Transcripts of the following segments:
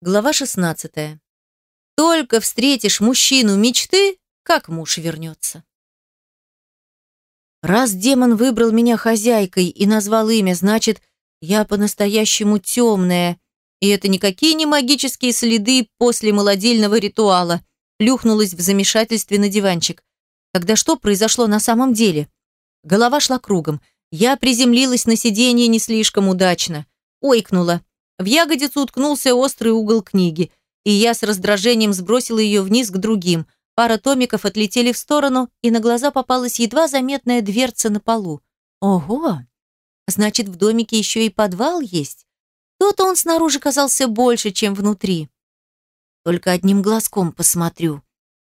Глава 16. Только встретишь мужчину мечты, как муж вернется. Раз демон выбрал меня хозяйкой и назвал имя, значит, я по-настоящему темная. И это никакие не магические следы после молодильного ритуала. Плюхнулась в замешательстве на диванчик. Тогда что произошло на самом деле? Голова шла кругом. Я приземлилась на сиденье не слишком удачно. Ойкнула. В ягодицу уткнулся острый угол книги, и я с раздражением сбросила ее вниз к другим. Пара томиков отлетели в сторону, и на глаза попалась едва заметная дверца на полу. Ого! Значит, в домике еще и подвал есть? То-то он снаружи казался больше, чем внутри. Только одним глазком посмотрю.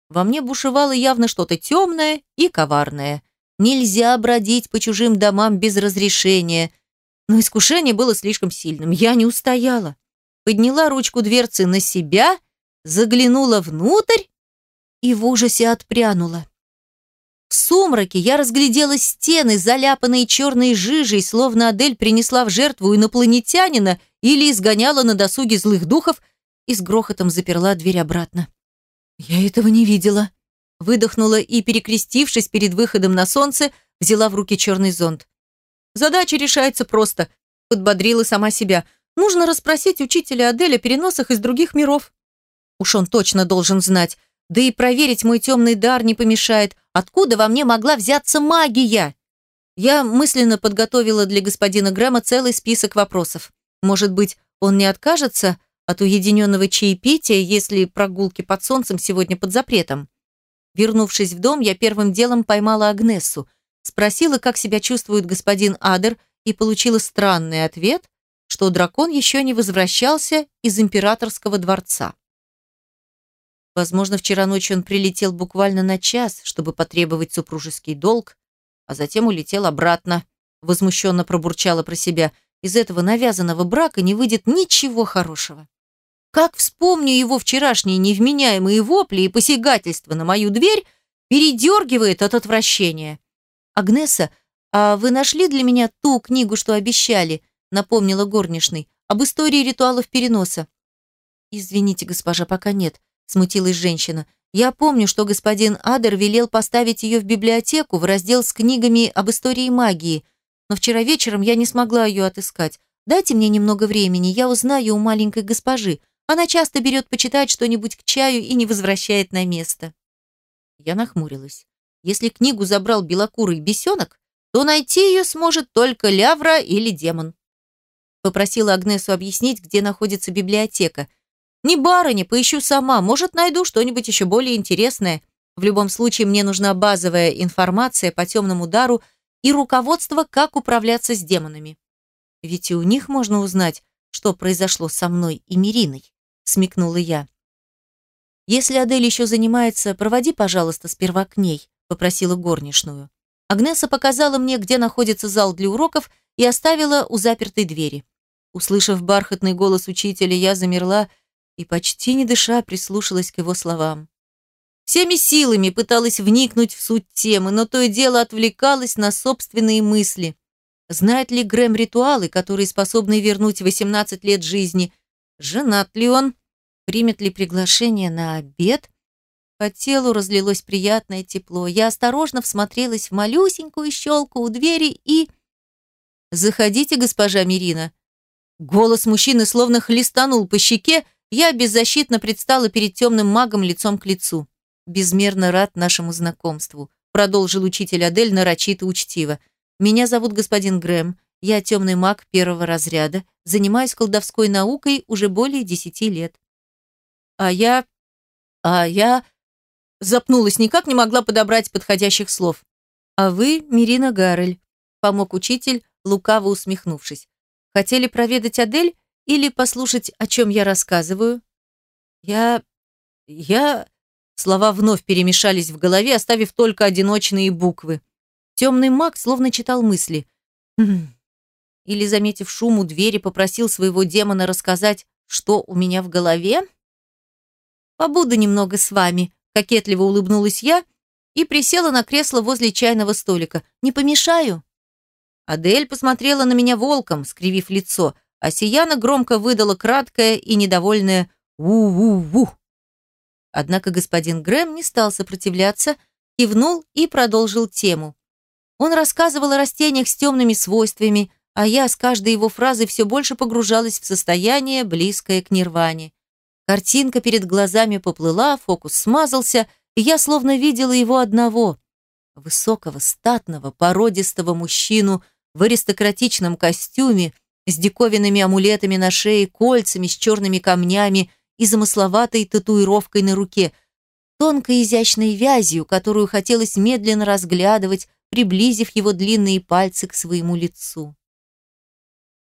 Во мне бушевало явно что-то темное и коварное. Нельзя бродить по чужим домам без разрешения – но искушение было слишком сильным. Я не устояла. Подняла ручку дверцы на себя, заглянула внутрь и в ужасе отпрянула. В сумраке я разглядела стены, заляпанные черной жижей, словно Адель принесла в жертву инопланетянина или изгоняла на досуге злых духов и с грохотом заперла дверь обратно. Я этого не видела. Выдохнула и, перекрестившись перед выходом на солнце, взяла в руки черный зонт. Задача решается просто. Подбодрила сама себя. Нужно расспросить учителя Адель о переносах из других миров. Уж он точно должен знать. Да и проверить мой темный дар не помешает. Откуда во мне могла взяться магия? Я мысленно подготовила для господина Грэма целый список вопросов. Может быть, он не откажется от уединенного чаепития, если прогулки под солнцем сегодня под запретом. Вернувшись в дом, я первым делом поймала Агнесу. Спросила, как себя чувствует господин Адер, и получила странный ответ, что дракон еще не возвращался из императорского дворца. Возможно, вчера ночью он прилетел буквально на час, чтобы потребовать супружеский долг, а затем улетел обратно. Возмущенно пробурчала про себя. Из этого навязанного брака не выйдет ничего хорошего. Как вспомню его вчерашние невменяемые вопли и посягательства на мою дверь, передергивает от отвращения. «Агнеса, а вы нашли для меня ту книгу, что обещали?» напомнила горничной. «Об истории ритуалов переноса». «Извините, госпожа, пока нет», смутилась женщина. «Я помню, что господин Адер велел поставить ее в библиотеку в раздел с книгами об истории магии, но вчера вечером я не смогла ее отыскать. Дайте мне немного времени, я узнаю у маленькой госпожи. Она часто берет почитать что-нибудь к чаю и не возвращает на место». Я нахмурилась. Если книгу забрал белокурый бесенок, то найти ее сможет только Лявра или демон. Попросила Агнесу объяснить, где находится библиотека. Не барыня, поищу сама, может, найду что-нибудь еще более интересное. В любом случае, мне нужна базовая информация по темному дару и руководство, как управляться с демонами. Ведь и у них можно узнать, что произошло со мной и Мириной, смекнула я. Если Адель еще занимается, проводи, пожалуйста, сперва к ней попросила горничную. Агнеса показала мне, где находится зал для уроков, и оставила у запертой двери. Услышав бархатный голос учителя, я замерла и, почти не дыша, прислушалась к его словам. Всеми силами пыталась вникнуть в суть темы, но то и дело отвлекалась на собственные мысли. Знает ли Грэм ритуалы, которые способны вернуть 18 лет жизни? Женат ли он? Примет ли приглашение на обед? По телу разлилось приятное тепло. Я осторожно всмотрелась в малюсенькую щелку у двери и... «Заходите, госпожа Мирина». Голос мужчины словно хлестанул по щеке, я беззащитно предстала перед темным магом лицом к лицу. «Безмерно рад нашему знакомству», продолжил учитель Адель нарочито учтиво. «Меня зовут господин Грэм. Я темный маг первого разряда, занимаюсь колдовской наукой уже более десяти лет». «А я... а я...» Запнулась, никак не могла подобрать подходящих слов. «А вы, Мирина Гарель», — помог учитель, лукаво усмехнувшись. «Хотели проведать Адель или послушать, о чем я рассказываю?» «Я... я...» Слова вновь перемешались в голове, оставив только одиночные буквы. Темный маг словно читал мысли. «Хм...» Или, заметив шум у двери, попросил своего демона рассказать, что у меня в голове? «Побуду немного с вами», Кокетливо улыбнулась я и присела на кресло возле чайного столика. «Не помешаю?» Адель посмотрела на меня волком, скривив лицо, а Сияна громко выдала краткое и недовольное У-у-у. Однако господин Грэм не стал сопротивляться, кивнул и продолжил тему. Он рассказывал о растениях с темными свойствами, а я с каждой его фразой все больше погружалась в состояние, близкое к нирване. Картинка перед глазами поплыла, фокус смазался, и я словно видела его одного. Высокого, статного, породистого мужчину в аристократичном костюме, с диковинными амулетами на шее, кольцами с черными камнями и замысловатой татуировкой на руке, тонкой изящной вязью, которую хотелось медленно разглядывать, приблизив его длинные пальцы к своему лицу.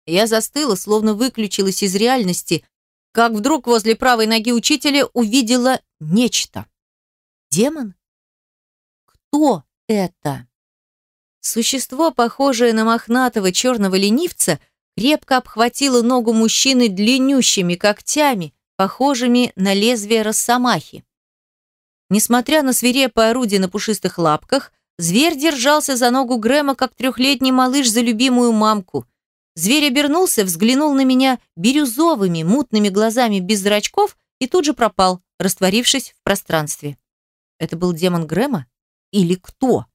Я застыла, словно выключилась из реальности, как вдруг возле правой ноги учителя увидела нечто. Демон? Кто это? Существо, похожее на мохнатого черного ленивца, крепко обхватило ногу мужчины длиннющими когтями, похожими на лезвие росомахи. Несмотря на свирепое орудие на пушистых лапках, зверь держался за ногу Грэма, как трехлетний малыш за любимую мамку – Зверь обернулся, взглянул на меня бирюзовыми, мутными глазами без зрачков и тут же пропал, растворившись в пространстве. Это был демон Грэма? Или кто?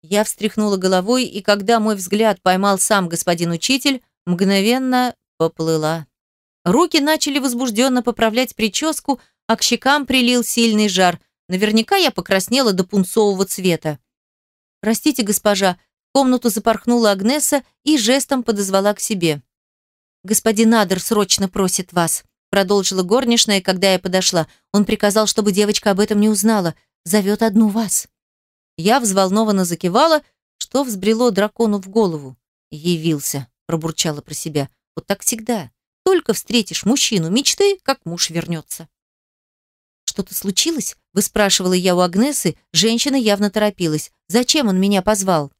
Я встряхнула головой, и когда мой взгляд поймал сам господин учитель, мгновенно поплыла. Руки начали возбужденно поправлять прическу, а к щекам прилил сильный жар. Наверняка я покраснела до пунцового цвета. «Простите, госпожа, комнату запорхнула Агнеса и жестом подозвала к себе. «Господин Адер срочно просит вас», продолжила горничная, когда я подошла. Он приказал, чтобы девочка об этом не узнала. Зовет одну вас. Я взволнованно закивала, что взбрело дракону в голову. «Явился», пробурчала про себя. «Вот так всегда. Только встретишь мужчину мечты, как муж вернется». «Что-то случилось?» – выспрашивала я у Агнесы. Женщина явно торопилась. «Зачем он меня позвал?»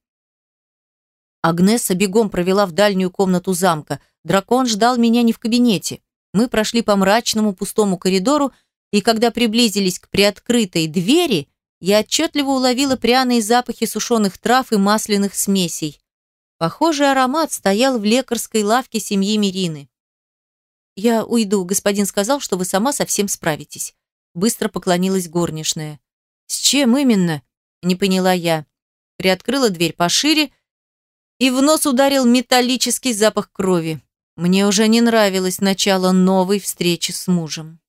Агнеса бегом провела в дальнюю комнату замка. Дракон ждал меня не в кабинете. Мы прошли по мрачному пустому коридору, и когда приблизились к приоткрытой двери, я отчетливо уловила пряные запахи сушеных трав и масляных смесей. Похожий аромат стоял в лекарской лавке семьи Мирины. «Я уйду. Господин сказал, что вы сама совсем справитесь». Быстро поклонилась горничная. «С чем именно?» – не поняла я. Приоткрыла дверь пошире и в нос ударил металлический запах крови. Мне уже не нравилось начало новой встречи с мужем.